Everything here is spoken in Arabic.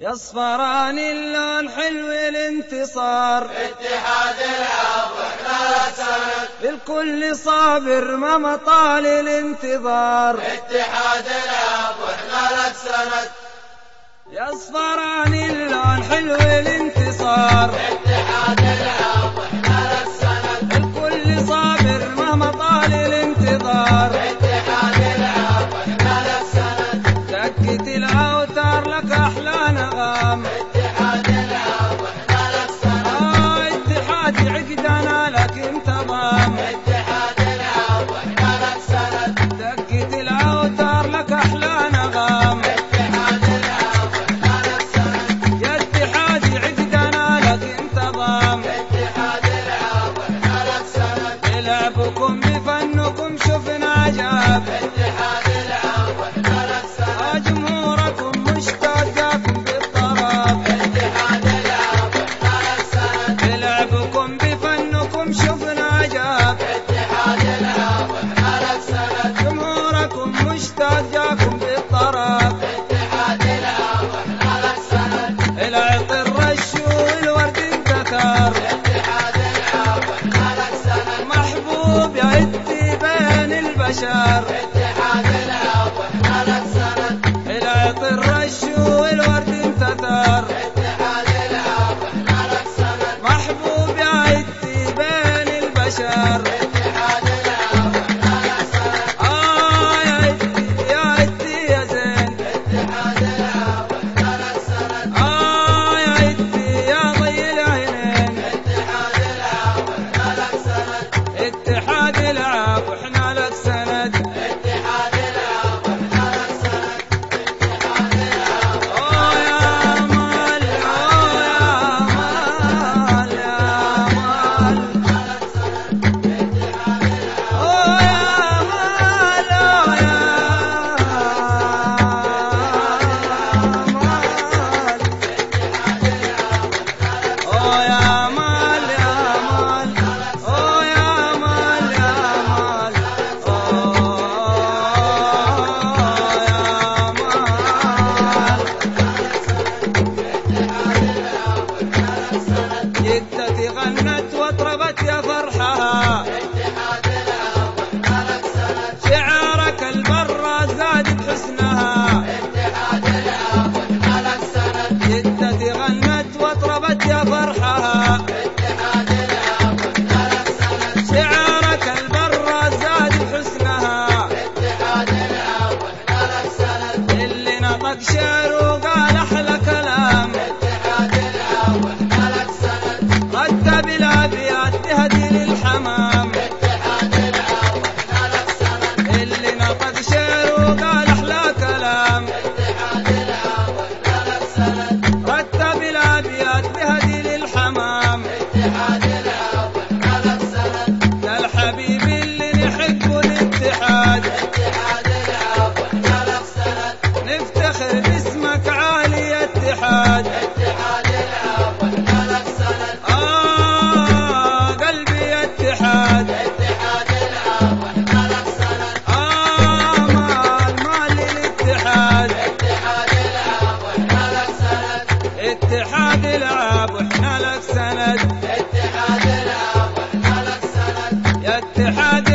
يصفران اللون حلو الانتصار. اتحاد العرب وإحنا سند الكل صابر ما مطال الانتظار. اتحاد العرب وإحنا سند يصفران اللون حلو الانتصار. اتحاد العرب وإحنا سند الكل صابر ما مطال الانتظار. لقيت الأوتار لك أحلى نغم يا اتحادي عدت أنا لك البشر Siéntate اتحاد العاب وحنا لك سند. اتحاد العاب وحنا لك سند. يا اتحاد